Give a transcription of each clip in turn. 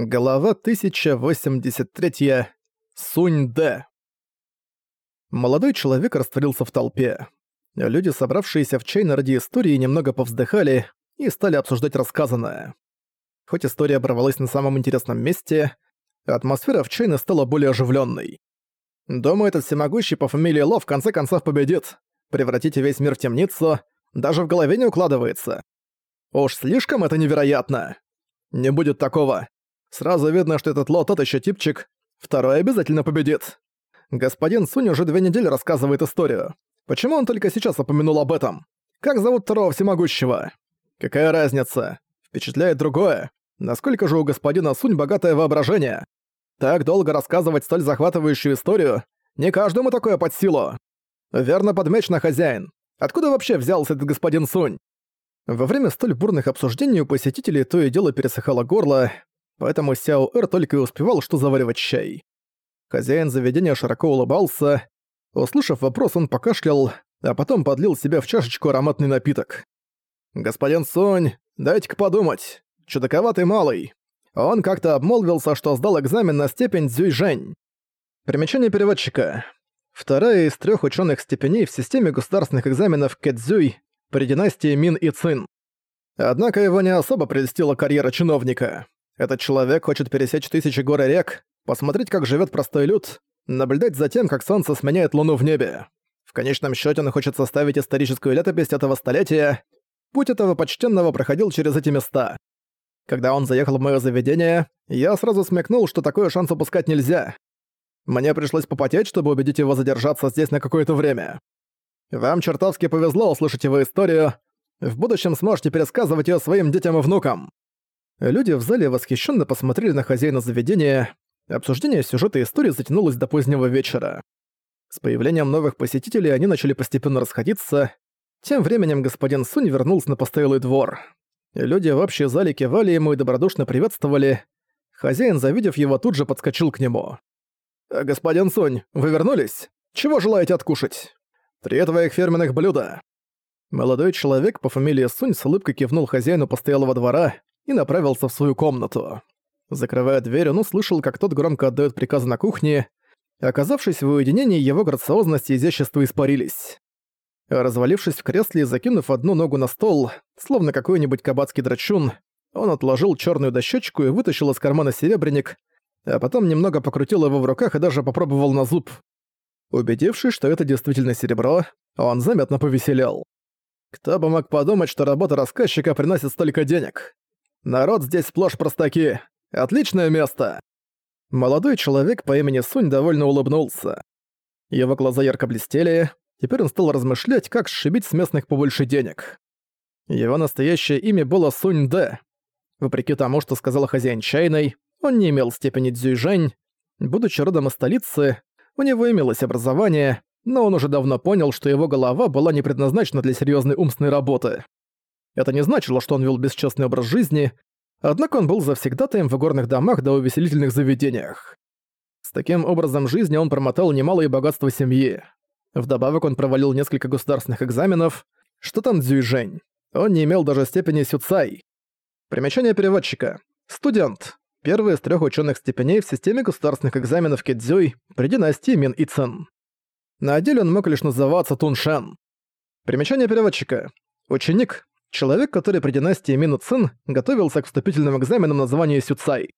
Глава 1083. Сунь-Дэ. Молодой человек растворился в толпе. Люди, собравшиеся в чайно ради истории, немного повздыхали и стали обсуждать рассказанное. Хоть история оборвалась на самом интересном месте, атмосфера в чайно стала более оживленной. Думаю, этот всемогущий по фамилии Ло в конце концов победит. Превратите весь мир в темницу, даже в голове не укладывается. Уж слишком это невероятно. Не будет такого. Сразу видно, что этот Ло тот ещё типчик. Второй обязательно победит. Господин Сунь уже две недели рассказывает историю. Почему он только сейчас упомянул об этом? Как зовут второго всемогущего? Какая разница? Впечатляет другое. Насколько же у господина Сунь богатое воображение? Так долго рассказывать столь захватывающую историю? Не каждому такое под силу. Верно подмечено, хозяин. Откуда вообще взялся этот господин Сунь? Во время столь бурных обсуждений у посетителей то и дело пересыхало горло, поэтому Сяо Эр только и успевал что заваривать чай. Хозяин заведения широко улыбался. Услышав вопрос, он покашлял, а потом подлил себе в чашечку ароматный напиток. «Господин Сонь, дайте-ка подумать. Чудаковатый малый. Он как-то обмолвился, что сдал экзамен на степень Цзюйжэнь. Примечание переводчика. Вторая из трех ученых степеней в системе государственных экзаменов Кэдзюй при династии Мин и Цин. Однако его не особо прельстила карьера чиновника. Этот человек хочет пересечь тысячи гор и рек, посмотреть, как живет простой люд, наблюдать за тем, как солнце сменяет луну в небе. В конечном счете он хочет составить историческую летопись этого столетия. Путь этого почтенного проходил через эти места. Когда он заехал в мое заведение, я сразу смекнул, что такой шанс упускать нельзя. Мне пришлось попотеть, чтобы убедить его задержаться здесь на какое-то время. Вам чертовски повезло услышать его историю. В будущем сможете пересказывать ее своим детям и внукам. Люди в зале восхищенно посмотрели на хозяина заведения. Обсуждение сюжета истории затянулось до позднего вечера. С появлением новых посетителей они начали постепенно расходиться. Тем временем господин Сунь вернулся на постоялый двор. Люди в общей зале кивали ему и добродушно приветствовали. Хозяин, завидев его, тут же подскочил к нему. «Э, «Господин Сунь, вы вернулись? Чего желаете откушать? Три твоих фирменных блюда». Молодой человек по фамилии Сунь с улыбкой кивнул хозяину постоялого двора и направился в свою комнату. Закрывая дверь, он услышал, как тот громко отдает приказы на кухне. Оказавшись в уединении, его грациозность и изящество испарились. Развалившись в кресле и закинув одну ногу на стол, словно какой-нибудь кабацкий драчун, он отложил черную дощечку и вытащил из кармана серебряник, а потом немного покрутил его в руках и даже попробовал на зуб. Убедившись, что это действительно серебро, он заметно повеселел. Кто бы мог подумать, что работа рассказчика приносит столько денег. Народ здесь сплошь простаки. Отличное место!» Молодой человек по имени Сунь довольно улыбнулся. Его глаза ярко блестели, теперь он стал размышлять, как сшибить с местных побольше денег. Его настоящее имя было Сунь Дэ. Вопреки тому, что сказал хозяин чайной, он не имел степени дзюйжэнь. Будучи родом из столицы, у него имелось образование, но он уже давно понял, что его голова была не предназначена для серьезной умственной работы. Это не значило, что он вел бесчестный образ жизни, однако он был завсегдатаем в игорных домах да увеселительных заведениях. С таким образом жизни он промотал немалое богатство семьи. Вдобавок он провалил несколько государственных экзаменов. Что там Цзюйжэнь? Он не имел даже степени Сюцай. Примечание переводчика. Студент. Первый из трех ученых степеней в системе государственных экзаменов Кэдзюй при династии Мин и Цин. На деле он мог лишь называться Туншен. Примечание переводчика. Ученик, Человек, который при династии Мину Цин готовился к вступительным экзаменам на звание Сюцай.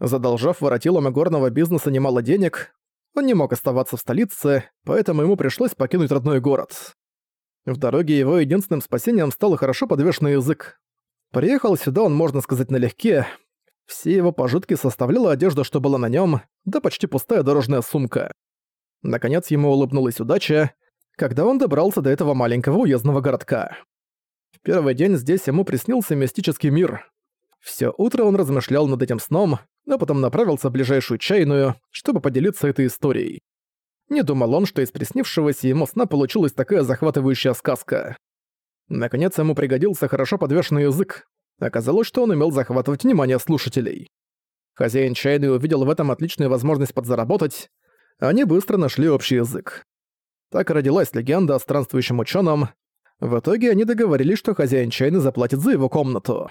Задолжав воротилам игорного бизнеса немало денег, он не мог оставаться в столице, поэтому ему пришлось покинуть родной город. В дороге его единственным спасением стал хорошо подвешенный язык. Приехал сюда он, можно сказать, налегке. Все его пожитки составляла одежда, что была на нем, да почти пустая дорожная сумка. Наконец ему улыбнулась удача, когда он добрался до этого маленького уездного городка. В первый день здесь ему приснился мистический мир. Всё утро он размышлял над этим сном, а потом направился в ближайшую чайную, чтобы поделиться этой историей. Не думал он, что из приснившегося ему сна получилась такая захватывающая сказка. Наконец ему пригодился хорошо подвешенный язык. Оказалось, что он умел захватывать внимание слушателей. Хозяин чайной увидел в этом отличную возможность подзаработать. Они быстро нашли общий язык. Так родилась легенда о странствующем ученом, в итоге они договорились, что хозяин чайны заплатит за его комнату.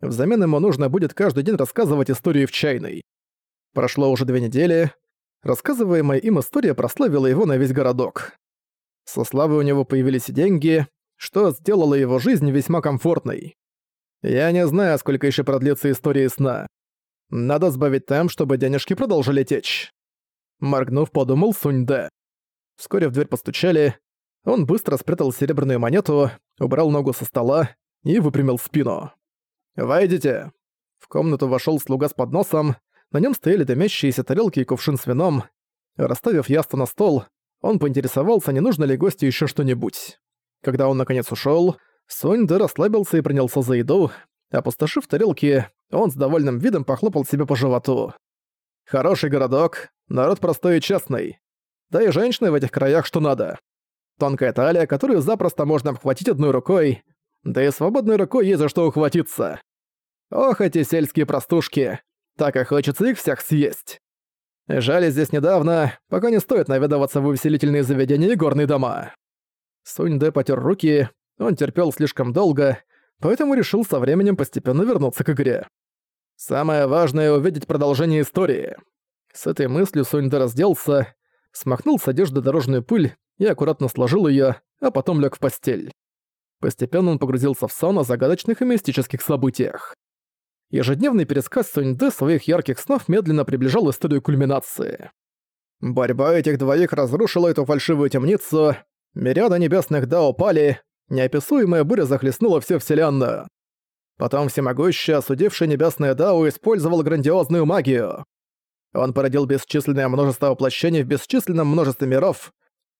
Взамен ему нужно будет каждый день рассказывать историю в чайной. Прошло уже две недели. Рассказываемая им история прославила его на весь городок. Со славой у него появились деньги, что сделало его жизнь весьма комфортной. Я не знаю, сколько еще продлится история сна. Надо сбавить темп, чтобы денежки продолжили течь. Моргнув, подумал Сунь-Дэ. Вскоре в дверь постучали. Он быстро спрятал серебряную монету, убрал ногу со стола и выпрямил спину. «Войдите!» В комнату вошел слуга с подносом, на нем стояли дымящиеся тарелки и кувшин с вином. Расставив яство на стол, он поинтересовался, не нужно ли гостю еще что-нибудь. Когда он наконец ушел, Сонь Дэ расслабился и принялся за еду. Опустошив тарелки, он с довольным видом похлопал себя по животу. «Хороший городок, народ простой и честный. Да и женщины в этих краях что надо. Тонкая талия, которую запросто можно обхватить одной рукой, да и свободной рукой есть за что ухватиться. Ох, эти сельские простушки, так и хочется их всех съесть. Жали здесь недавно, пока не стоит наведываться в увеселительные заведения и горные дома. Сунь Дэ потер руки, он терпел слишком долго, поэтому решил со временем постепенно вернуться к игре. Самое важное — увидеть продолжение истории. С этой мыслью Сунь Дэ разделся, смахнул с одежды дорожную пыль и аккуратно сложил ее, а потом лег в постель. Постепенно он погрузился в сон о загадочных и мистических событиях. Ежедневный пересказ Суньды своих ярких снов медленно приближал историю кульминации. Борьба этих двоих разрушила эту фальшивую темницу, мириады небесных дао пали, неописуемая буря захлестнула всю вселенную. Потом всемогущий, осудивший небесное дао, использовал грандиозную магию. Он породил бесчисленное множество воплощений в бесчисленном множестве миров.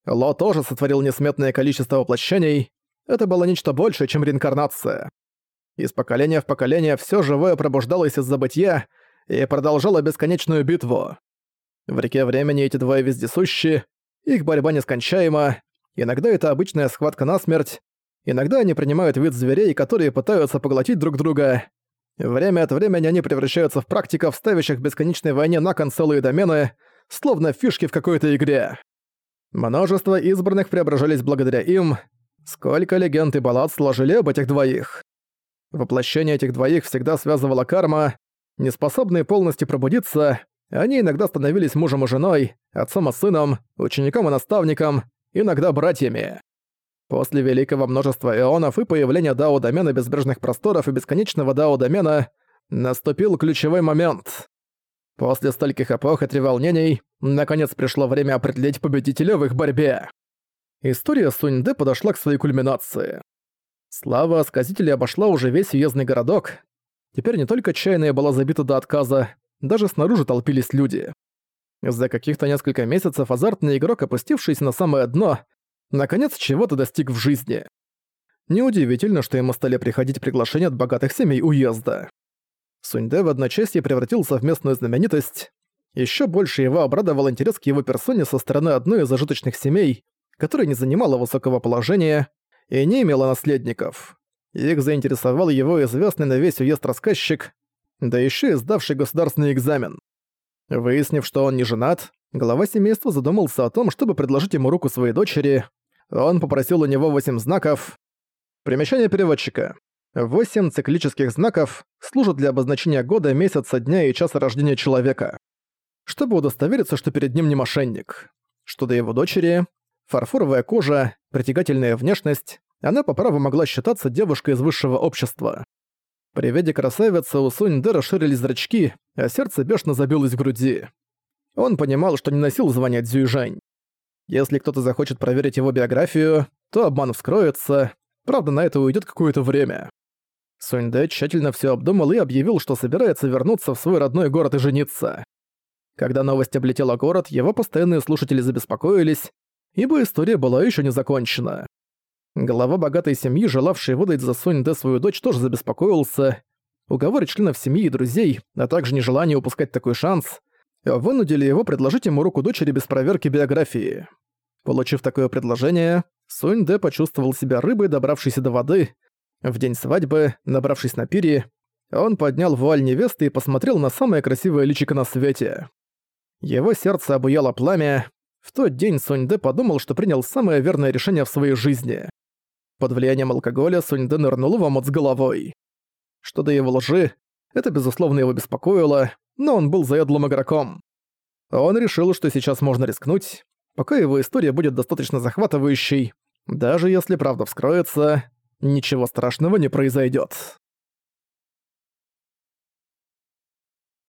Ло тоже сотворил несметное количество воплощений. Это было нечто большее, чем реинкарнация. Из поколения в поколение все живое пробуждалось из забытья и продолжало бесконечную битву. В реке времени эти двое вездесущи, их борьба нескончаема, иногда это обычная схватка насмерть, иногда они принимают вид зверей, которые пытаются поглотить друг друга, Время от времени они превращаются в практиков, ставящих бесконечной войне на кон целые домены, словно фишки в какой-то игре. Множество избранных преображались благодаря им. Сколько легенд и баллад сложили об этих двоих. Воплощение этих двоих всегда связывала карма. Неспособные полностью пробудиться, они иногда становились мужем и женой, отцом и сыном, учеником и наставником, иногда братьями. После великого множества эонов и появления дао-домена безбрежных просторов и бесконечного дао-домена наступил ключевой момент. После стольких эпох и треволнений, наконец пришло время определить победителя в их борьбе. История Суньде подошла к своей кульминации. Слава сказителей обошла уже весь уездный городок. Теперь не только чайная была забита до отказа, даже снаружи толпились люди. За каких-то несколько месяцев азартный игрок, опустившийся на самое дно, наконец чего-то достиг в жизни. Неудивительно, что ему стали приходить приглашения от богатых семей уезда. Суньде в одночасье превратился в местную знаменитость. Еще больше его обрадовал интерес к его персоне со стороны одной из зажиточных семей, которая не занимала высокого положения и не имела наследников. Их заинтересовал его известный на весь уезд рассказчик, да еще и сдавший государственный экзамен. Выяснив, что он не женат, глава семейства задумался о том, чтобы предложить ему руку своей дочери, он попросил у него восемь знаков. Примечание переводчика. Восемь циклических знаков служат для обозначения года, месяца, дня и часа рождения человека. Чтобы удостовериться, что перед ним не мошенник. Что до его дочери, фарфоровая кожа, притягательная внешность, она по праву могла считаться девушкой из высшего общества. При виде красавицы у Сунь Дэ расширились зрачки, а сердце бешено забилось в груди. Он понимал, что не носил звания Цзюйжань. Если кто-то захочет проверить его биографию, то обман вскроется, правда, на это уйдет какое-то время. Суньдэ тщательно все обдумал и объявил, что собирается вернуться в свой родной город и жениться. Когда новость облетела город, его постоянные слушатели забеспокоились, ибо история была еще не закончена. Глава богатой семьи, желавший выдать за Суньдэ свою дочь, тоже забеспокоился. Уговоры членов семьи и друзей, а также нежелание упускать такой шанс, вынудили его предложить ему руку дочери без проверки биографии. Получив такое предложение, Сунь Дэ почувствовал себя рыбой, добравшейся до воды. В день свадьбы, набравшись на пире, он поднял вуаль невесты и посмотрел на самое красивое личико на свете. Его сердце обуяло пламя. В тот день Сунь Дэ подумал, что принял самое верное решение в своей жизни. Под влиянием алкоголя Сунь Дэ нырнул в омут с головой. Что до его лжи, это безусловно его беспокоило, но он был заядлым игроком. Он решил, что сейчас можно рискнуть, пока его история будет достаточно захватывающей, даже если правда вскроется, ничего страшного не произойдет.